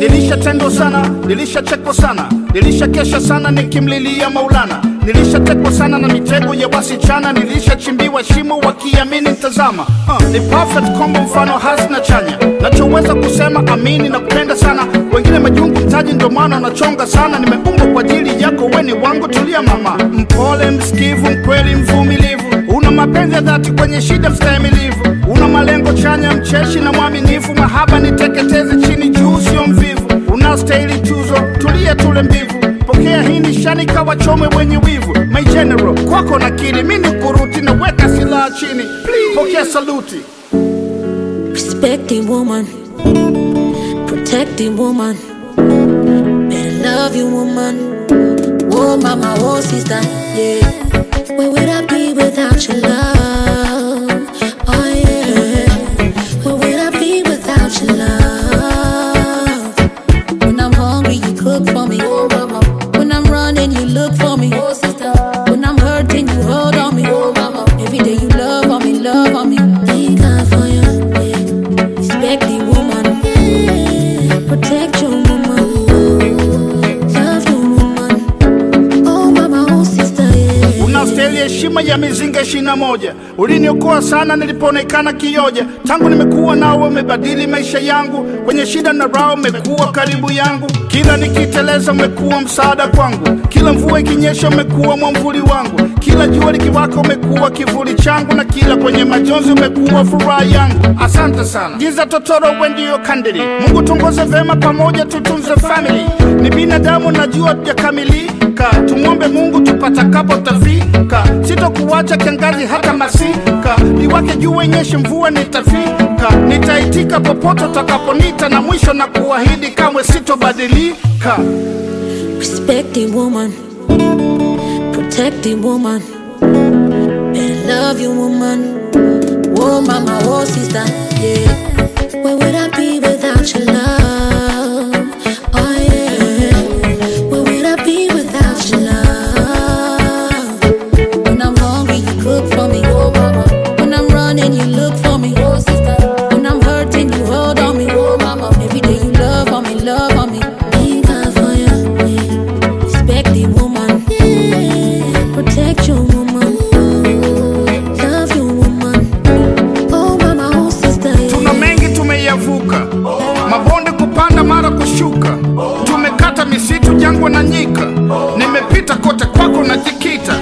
Nilishatendwa sana, nilishachekwa sana, nilishakesha sana nikimlilia Maulana, nilishatekwa sana na mitego ya wasichana, nilishachimbiwa shimo wakiamini tazama. Uh, ni perfect combo, mfano hasi na chanya, nachoweza kusema amini na kupenda sana, wengine majungu mtaji, ndio maana wanachonga sana. Nimeumbwa kwa ajili yako, weni wangu, tulia mama, mpole, msikivu, mkweli, mvumilivu, una mapenzi ya dhati, kwenye shida mstahimilivu, una malengo chanya, mcheshi na mwaminifu, mahaba niteketeze Respecting woman, protecting woman, and love you woman. Oh mama, oh sister, yeah. Where would I be without your love? Unastahili heshima ya mizinga ishirini na moja. Uliniokoa sana nilipoonekana kioja. Tangu nimekuwa nawe umebadili maisha yangu, kwenye shida na raha umekuwa karibu yangu. Kila nikiteleza umekuwa msaada kwangu, kila mvua ikinyesha umekuwa mwamvuli wangu, kila jua likiwaka umekuwa kivuli changu, na kila kwenye majonzi umekuwa furaha yangu. Asante sana giza totoro, we ndio kandili. Mungu tuongoze vema, pamoja tutunze family. Ni binadamu najua tujakamilika, tumwombe Mungu tupatakapo tafika. Sitokuacha kiangazi hata masika, liwake jua inyeshe mvua nitafika, nitaitika popote utakaponita, na mwisho na kuahidi kamwe sitobadilika. Respecting woman, protecting woman, and love you woman. Oh mama, oh sister, yeah. Where would I be without your love? kupanda mara kushuka, tumekata misitu, jangwa na nyika, nimepita kote kwako najikita